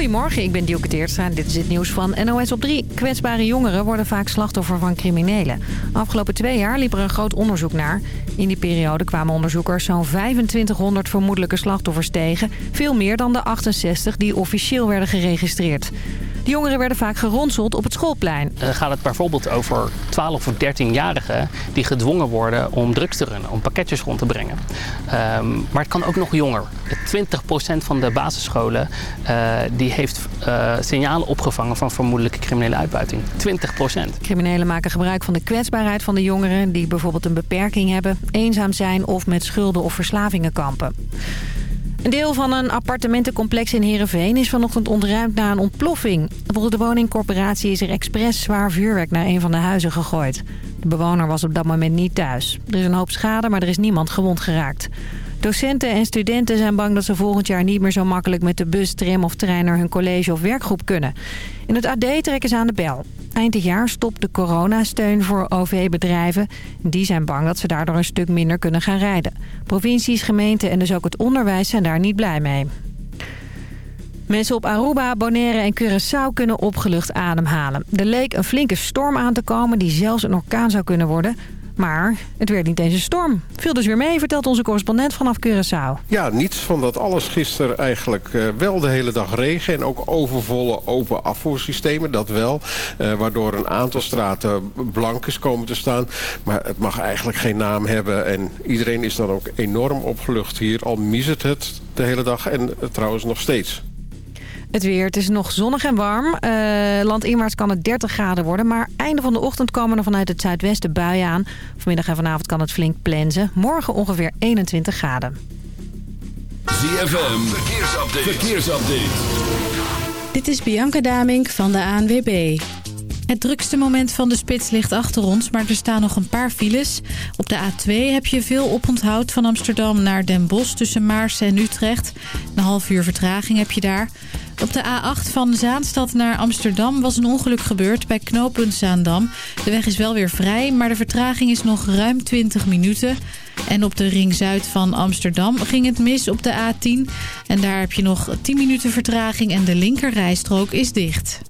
Goedemorgen, ik ben Dielke Teertstra dit is het nieuws van NOS op 3. Kwetsbare jongeren worden vaak slachtoffer van criminelen. Afgelopen twee jaar liep er een groot onderzoek naar. In die periode kwamen onderzoekers zo'n 2500 vermoedelijke slachtoffers tegen. Veel meer dan de 68 die officieel werden geregistreerd. Jongeren werden vaak geronseld op het schoolplein. Dan gaat het bijvoorbeeld over 12 of 13-jarigen die gedwongen worden om drugs te runnen, om pakketjes rond te brengen. Ehm, maar het kan ook nog jonger. 20% van de basisscholen uh, die heeft uh, signalen opgevangen van vermoedelijke criminele uitbuiting. 20%. Criminelen maken gebruik van de kwetsbaarheid van de jongeren die bijvoorbeeld een beperking hebben, eenzaam zijn of met schulden of verslavingen kampen. Een deel van een appartementencomplex in Heerenveen is vanochtend ontruimd na een ontploffing. Volgens de woningcorporatie is er expres zwaar vuurwerk naar een van de huizen gegooid. De bewoner was op dat moment niet thuis. Er is een hoop schade, maar er is niemand gewond geraakt. Docenten en studenten zijn bang dat ze volgend jaar niet meer zo makkelijk met de bus, tram of trein naar hun college of werkgroep kunnen. In het AD trekken ze aan de bel. Eind dit jaar stopt de coronasteun voor OV-bedrijven. Die zijn bang dat ze daardoor een stuk minder kunnen gaan rijden. Provincies, gemeenten en dus ook het onderwijs zijn daar niet blij mee. Mensen op Aruba, Bonaire en Curaçao kunnen opgelucht ademhalen. Er leek een flinke storm aan te komen die zelfs een orkaan zou kunnen worden. Maar het werd niet eens een storm. Viel dus weer mee, vertelt onze correspondent vanaf Curaçao. Ja, niets van dat alles gisteren eigenlijk uh, wel de hele dag regen... en ook overvolle open afvoersystemen, dat wel. Uh, waardoor een aantal straten blank is komen te staan. Maar het mag eigenlijk geen naam hebben. En iedereen is dan ook enorm opgelucht hier. Al miset het de hele dag en uh, trouwens nog steeds. Het weer, het is nog zonnig en warm. Uh, landinwaarts kan het 30 graden worden. Maar einde van de ochtend komen er vanuit het zuidwesten buien aan. Vanmiddag en vanavond kan het flink plensen. Morgen ongeveer 21 graden. ZFM, verkeersupdate. verkeersupdate. Dit is Bianca Damink van de ANWB. Het drukste moment van de spits ligt achter ons, maar er staan nog een paar files. Op de A2 heb je veel oponthoud van Amsterdam naar Den Bosch tussen Maarsen en Utrecht. Een half uur vertraging heb je daar. Op de A8 van Zaanstad naar Amsterdam was een ongeluk gebeurd bij knooppunt Zaandam. De weg is wel weer vrij, maar de vertraging is nog ruim 20 minuten. En op de ring zuid van Amsterdam ging het mis op de A10. En daar heb je nog 10 minuten vertraging en de linkerrijstrook is dicht.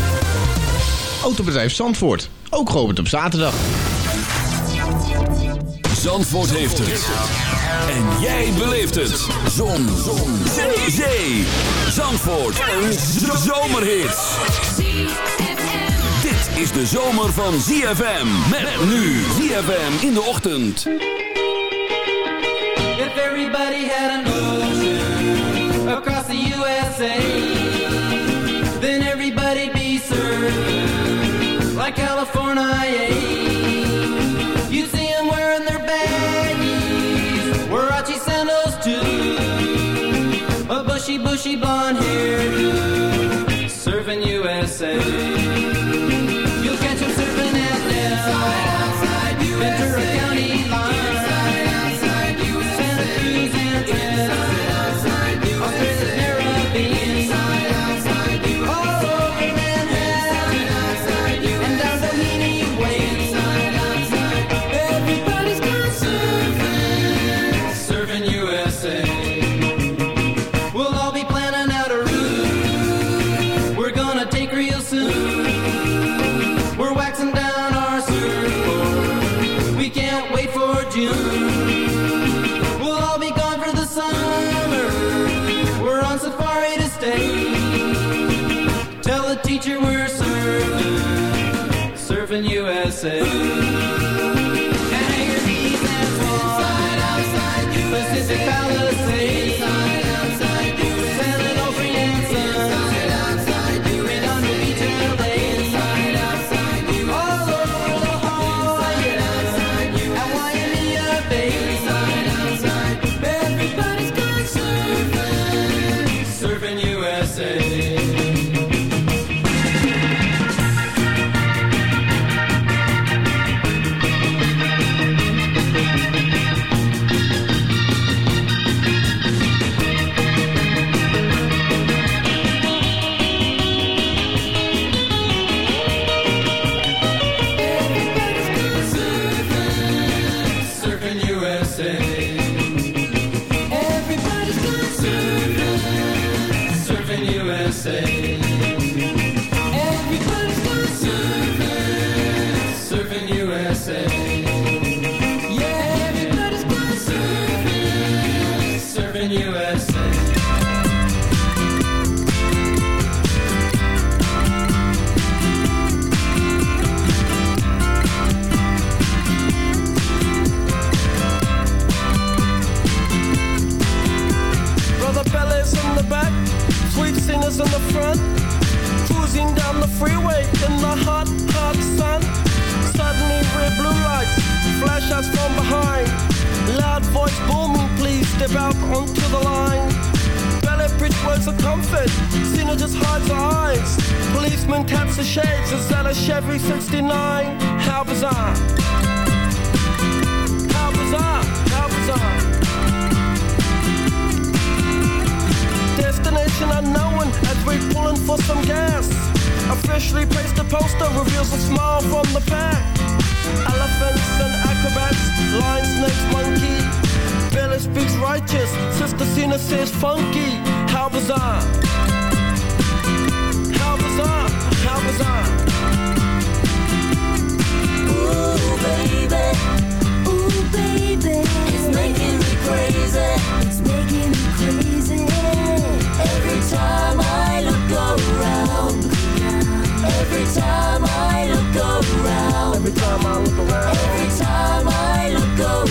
Autobedrijf Zandvoort, ook geopend op zaterdag. Zandvoort heeft het. En jij beleeft het. Zon. Zon. Zee. Zee. Zandvoort. Een zomerhit. Dit is de zomer van ZFM. Met nu ZFM in de ochtend. If everybody had an ocean across the USA, blonde out onto the line. Ballet bridge words of comfort, Cena just hides her eyes. Policeman taps the shades, is that a Chevy 69? How bizarre. How bizarre, how bizarre. Destination unknown as we're pulling for some gas. Officially placed a poster reveals a smile from the pack. Elephants and acrobats, lion, snakes, monkey. Billy speaks righteous, Sister Cena says funky. How bizarre! How bizarre! How! Ooh, baby. Ooh, baby. It's making me crazy. It's making me crazy. Every time I look around. Every time I look around. Every time I look around. Every time I look around.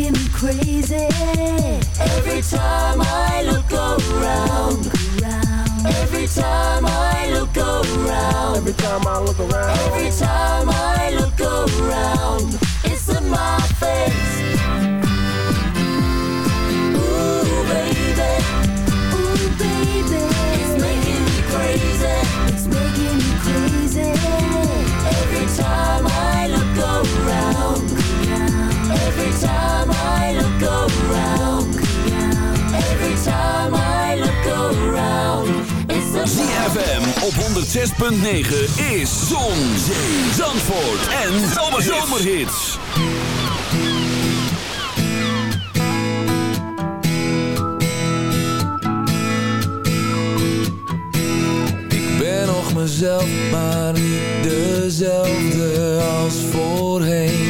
Making me crazy. Every time I look around. Every time I look around. Every time I look around. Every time I look around. It's in my ZFM op 106.9 is Zon, Zee, Zandvoort en Zomerhits. Ik ben nog mezelf, maar niet dezelfde als voorheen.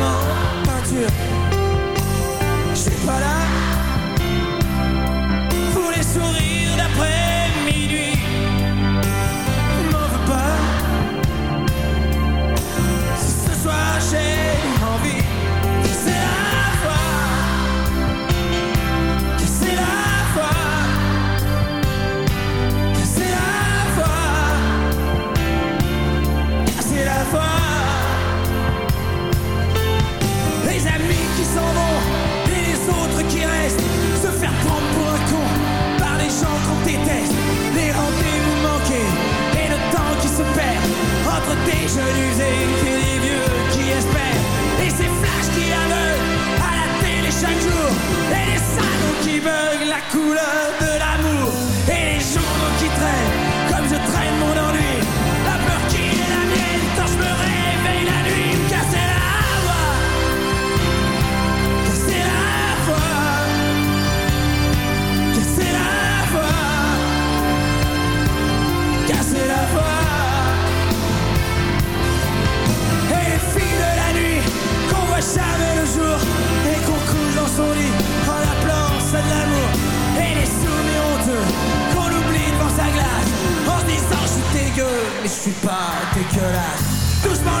En peinture. Je suis pas et les autres qui restent Se faire prendre pour un con par les gens qu'on déteste. Les rendez-vous manqués et le temps qui se perd Entre des jeunes et les vieux qui espèrent. Et ces flashs qui aveuglent à la télé chaque jour Et les salons qui beuglent la couleur Mais je suis pas dégueulasse Doucement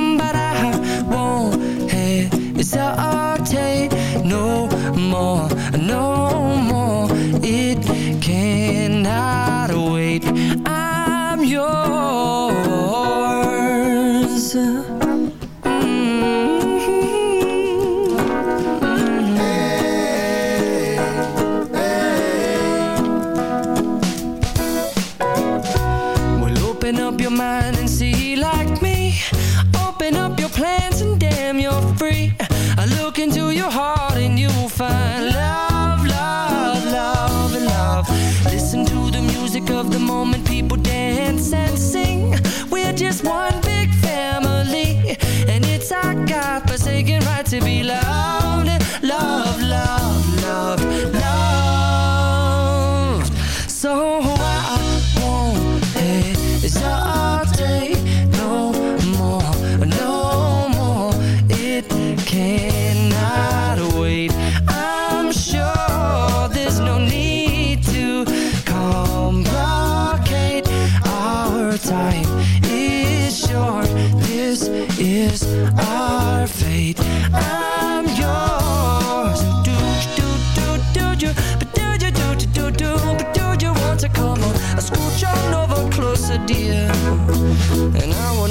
Is short. This is our fate. I'm yours. Do do do do do, but do do do do do do, but do you want to come on? Scooch on over closer, dear, and I will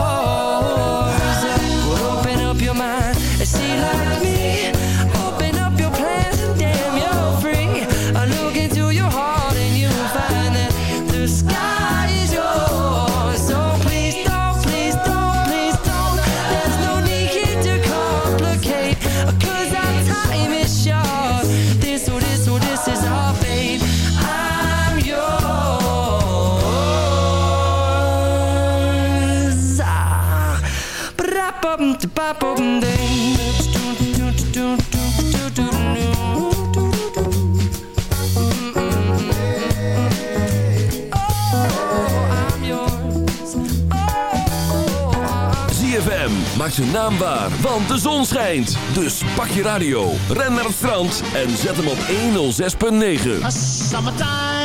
ZFM maakt zijn naam waar, want de zon schijnt. Dus pak je radio, ren naar het strand en zet hem op 106.9.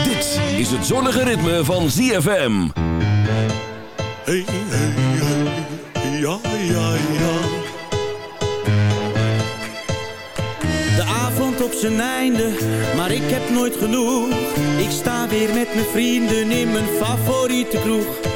Dit is het zonnige ritme van ZFM. Hey, hey, hey, ja, ja, ja. De avond op zijn einde, maar ik heb nooit genoeg. Ik sta weer met mijn vrienden in mijn favoriete kroeg.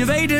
Je weet het,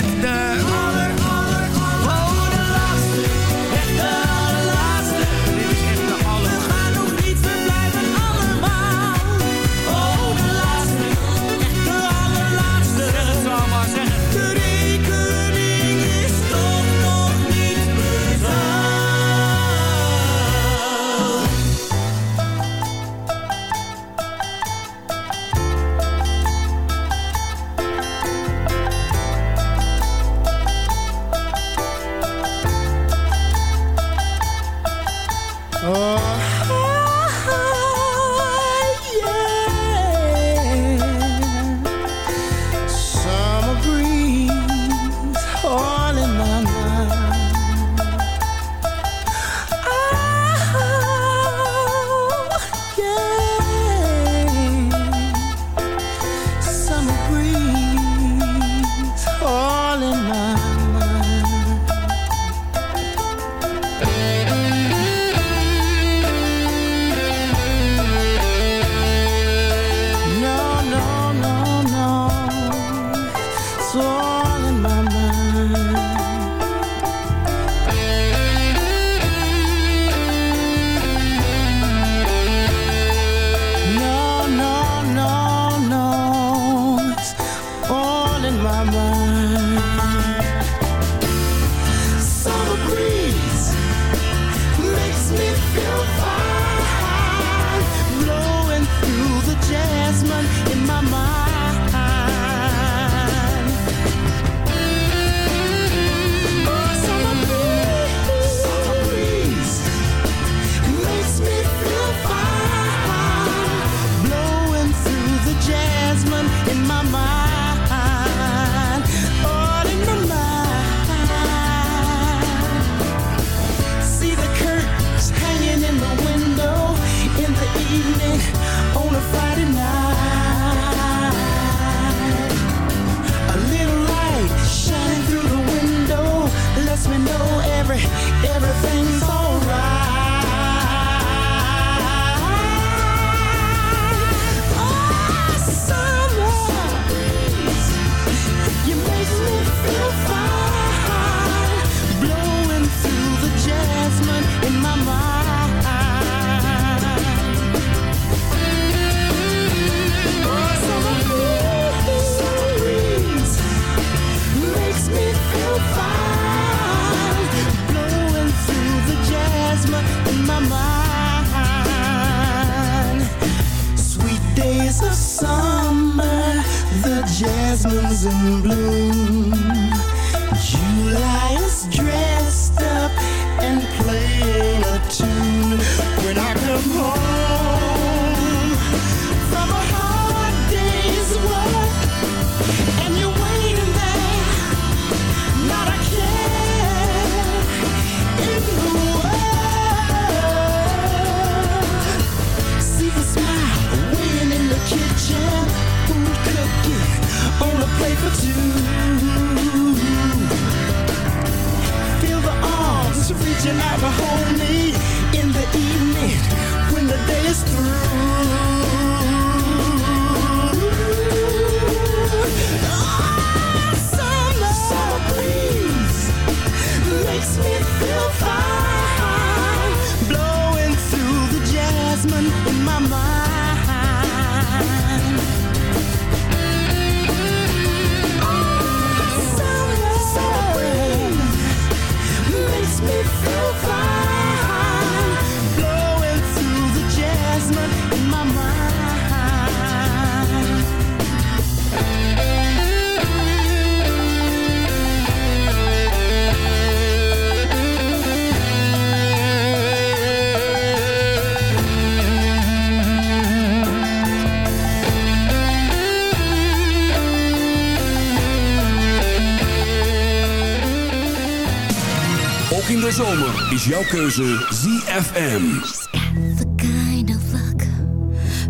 is jouw keuze ZFM. She's got the kind of luck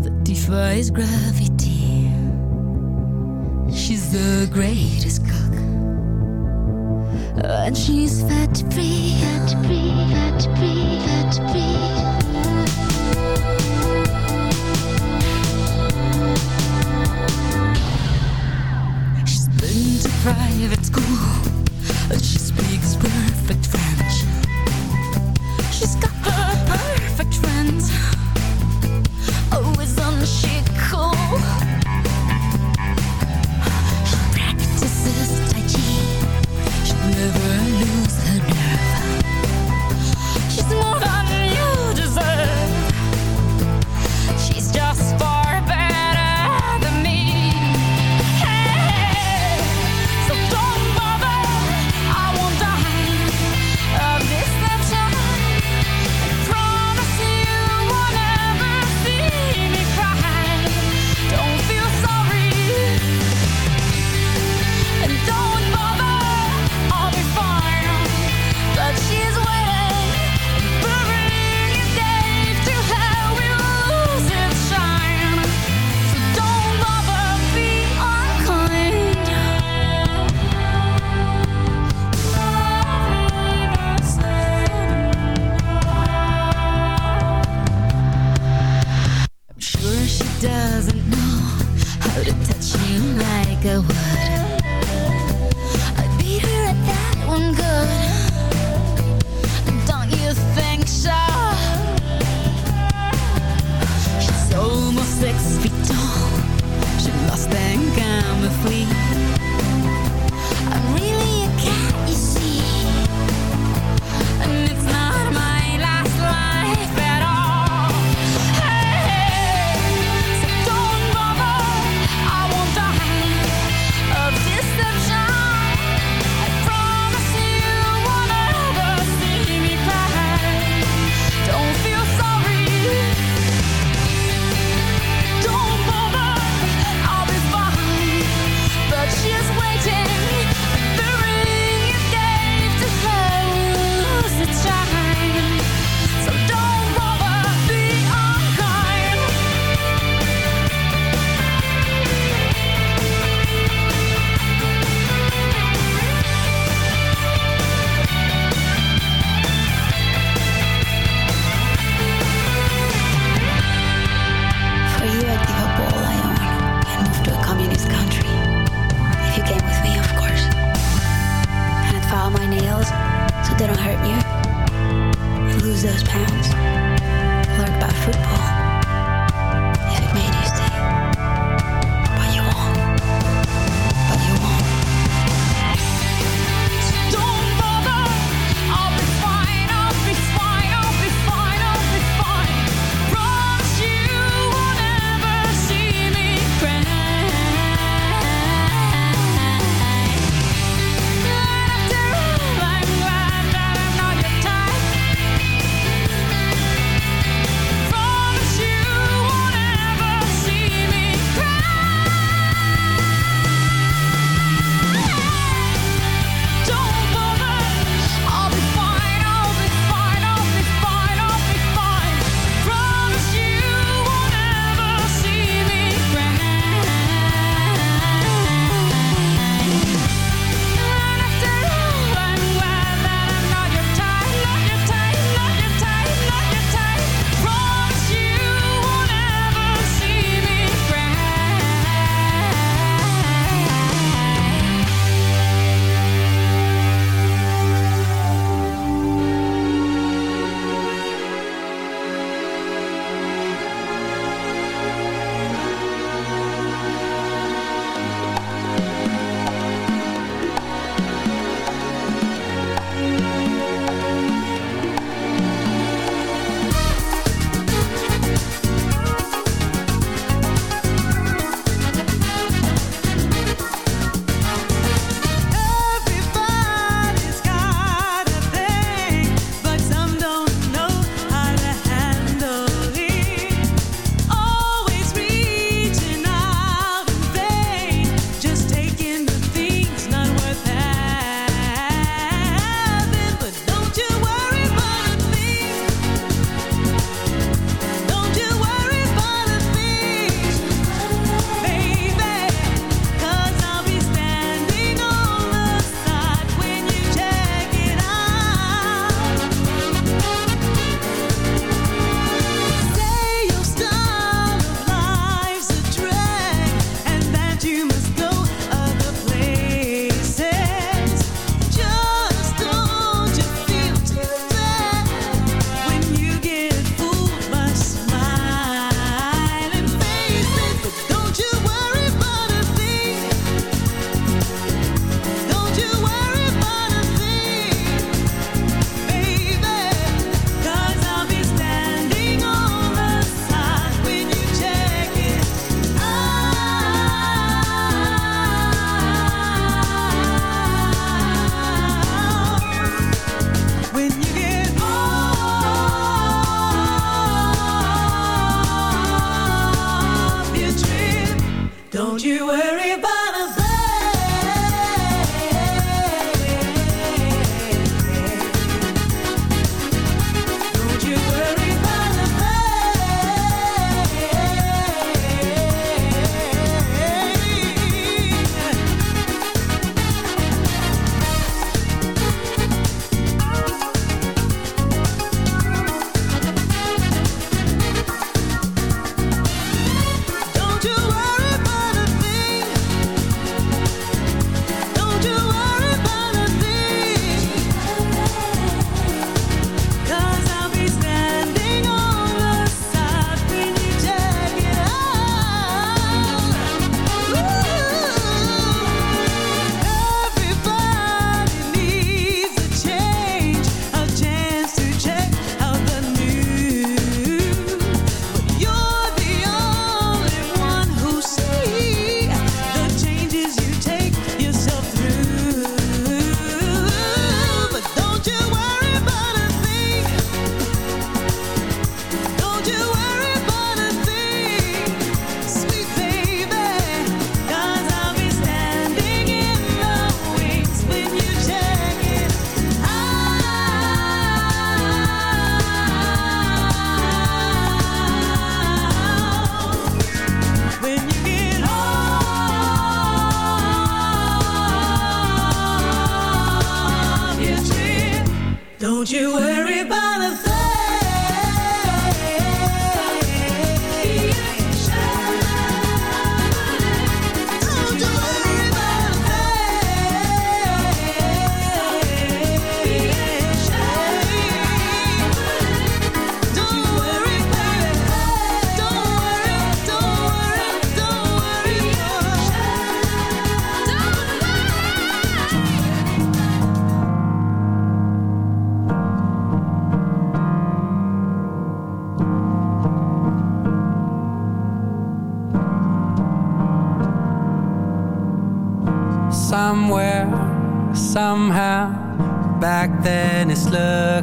that defies gravity. She's the greatest cook. And she's fat free, fat free, fat free, fat free.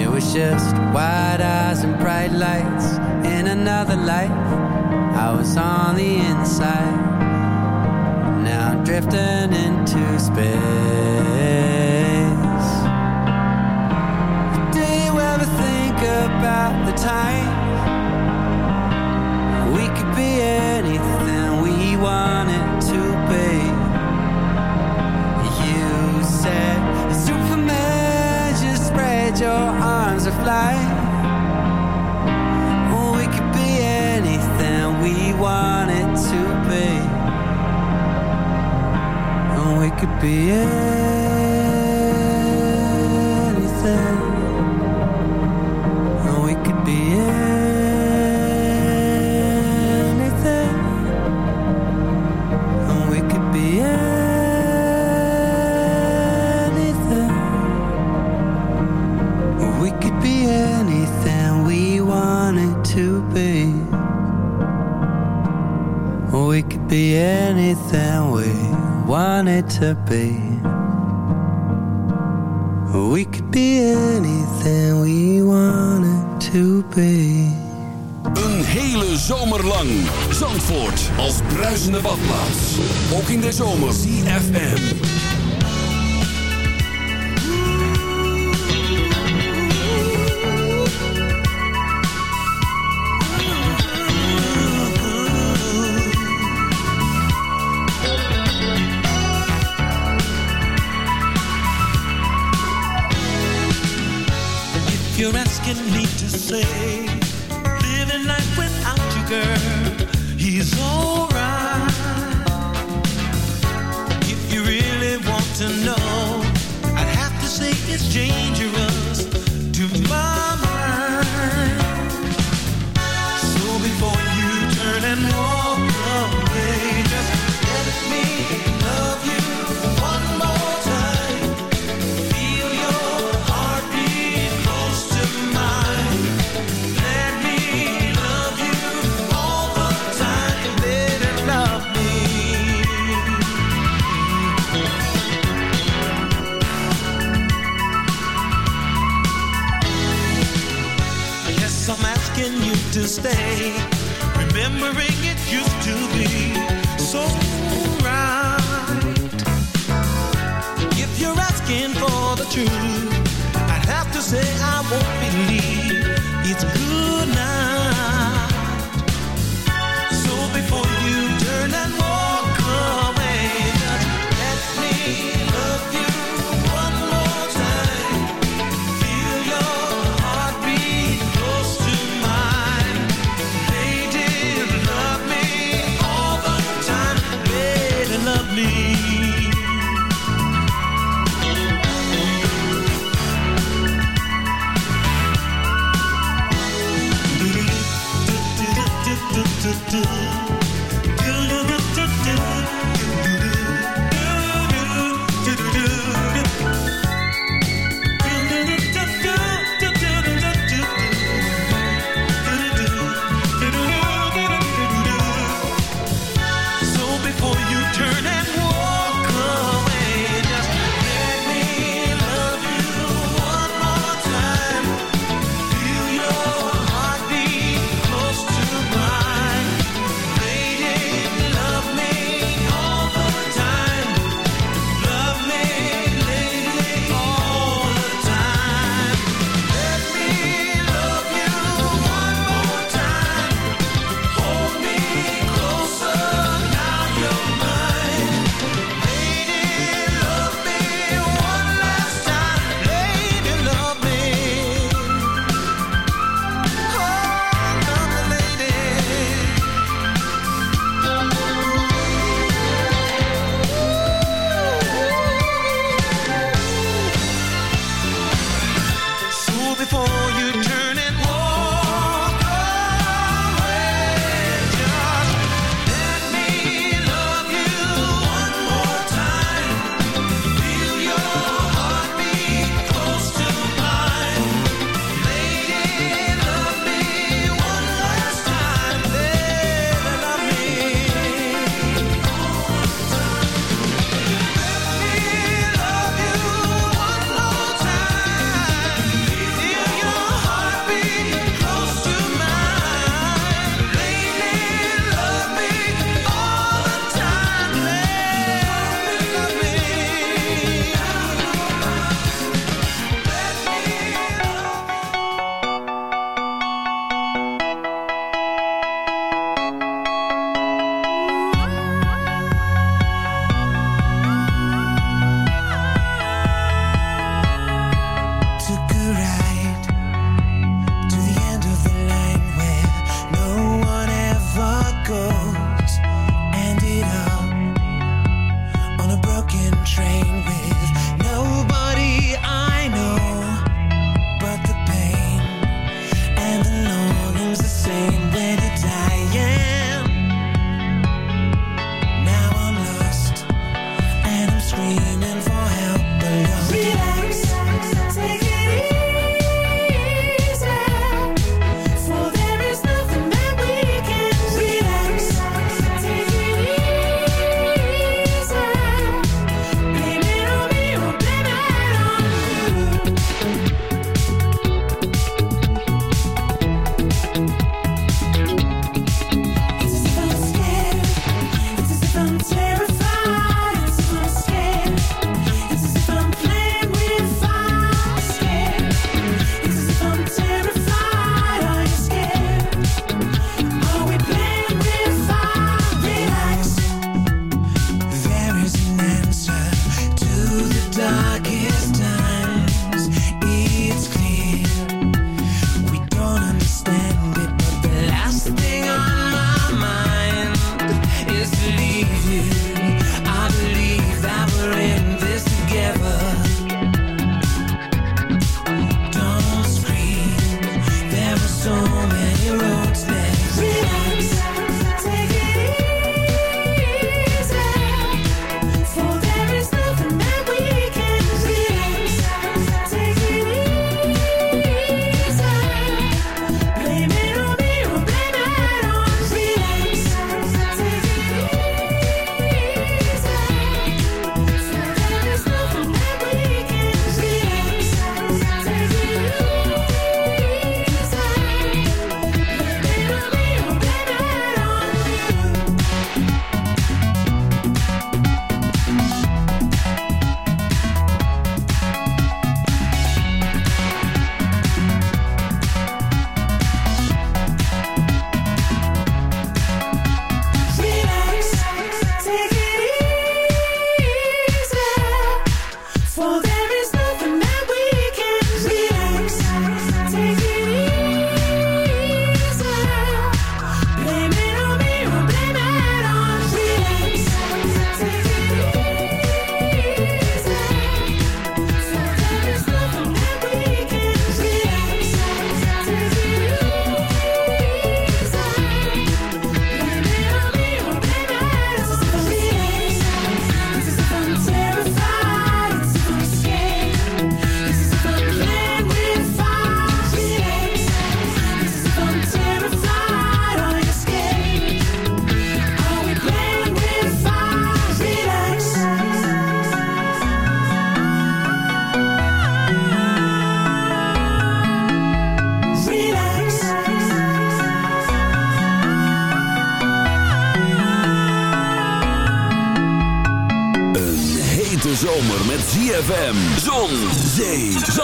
It was just wide eyes and bright lights in another life. I was on the inside, now drifting into space. Do you ever think about the time we could be anything we wanted to be? You said, Superman, just spread your arms and fly. We wanted to be. And we could be anything. Be anything we wanted to be. We could be anything we wanted to be. Een hele zomer lang. Zandvoort als bruisende badplaats. Ook in de zomer. CFM. It's dangerous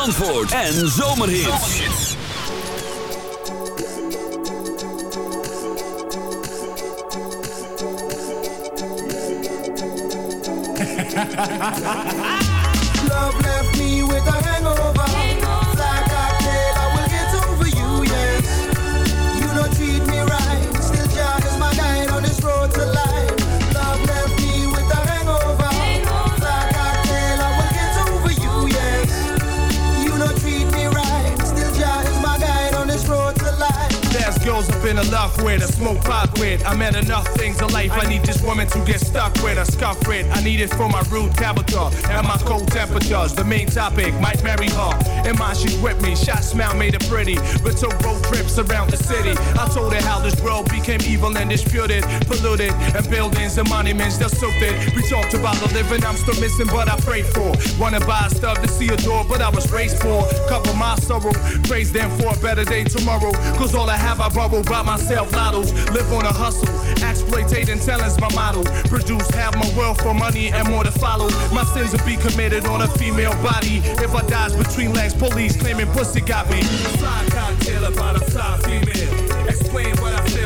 en zomerhits. In love with, a smoke pot with. I met enough things in life. I need this woman to get stuck with, a scuff with. I need it for my rude character and my cold temperatures. The main topic might marry her. In mind, she's with me. Shot smile made her pretty. But took road trips around the city. I told her how this world became evil and disputed, polluted, and buildings and monuments they're silted. We talked about the living I'm still missing, but I prayed for. Wanna buy stuff to see a door, but I was raised for. Cover my sorrow, praise them for a better day tomorrow. Cause all I have I borrow by myself, lottos. Live on a hustle, exploitating talent's my model. Produce half my wealth for money and more to follow. My sins will be committed on a female body. If I dies between legs, police claiming pussy got me. Fly cocktail about a fly female. Explain what I feel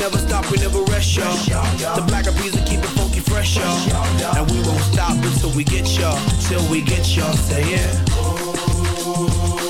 Never stop, we never rest, y'all. The black peas will keep it funky fresh, y'all. And we won't stop until we get y'all, till we get y'all. Say yeah.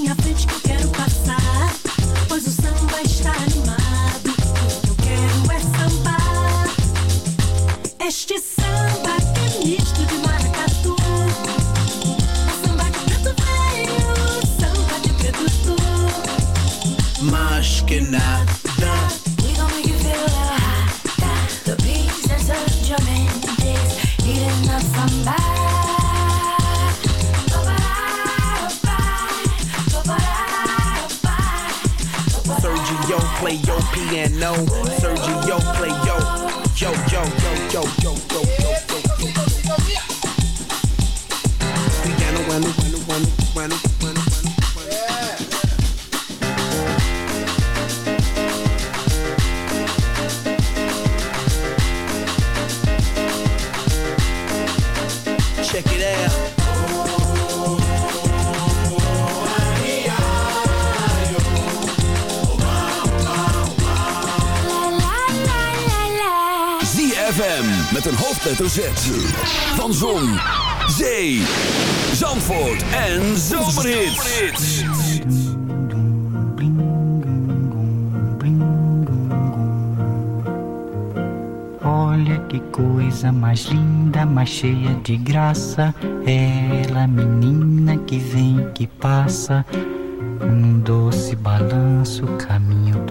piano. Sergio, play yo, yo, yo, yo, yo, yo. ZFM met een hoofdletter Z. Van Zon, Zee, Zandvoort en Zomerhits. Olha que coisa mais linda, mais cheia de graça. Ela, menina que vem, que passa, num doce balanço, caminho